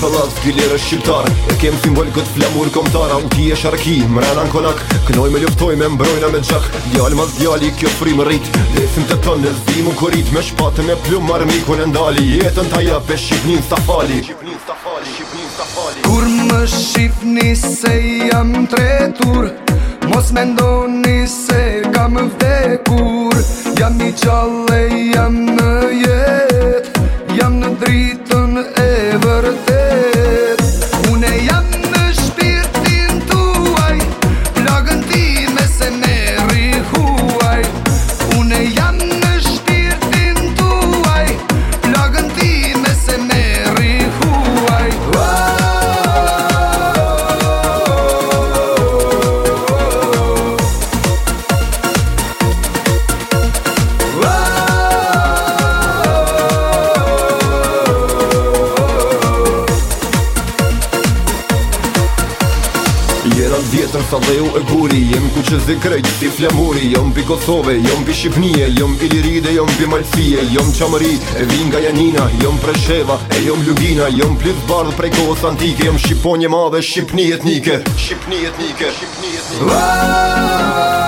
Talaz, gilir e shqiptar E kem simbol këtë flamur komtara U ti e sharki, më rana në konak Kënoj me ljoftoj, me mbrojna me gjak Djal ma zdjali, kjo frim rrit Lesim të tonë, në zdimu korit Me shpatë, me plumar, mikon e ndali Jetën ta ja për Shqipnin, stafali Shqipnin, stafali Shqipnin, stafali Kur më Shqipni se jam tretur Mos me ndoni se kam vekur Jam i gjallë e jam në jet Jam në dritën e vërtet Njera të vjetër sa dhe e guri Jem ku që zi krejt, ti flamuri Jom pi Kosove, jom pi Shqipnije Jom p'i Liride, jom pi Malfije Jom qamëri, e vin nga Janina Jom Presheva, e jom Lugina Jom plit bardh prej kohës antike Jom Shqiponje ma dhe Shqipnije t'nike Shqipnije t'nike Shqipnije t'nike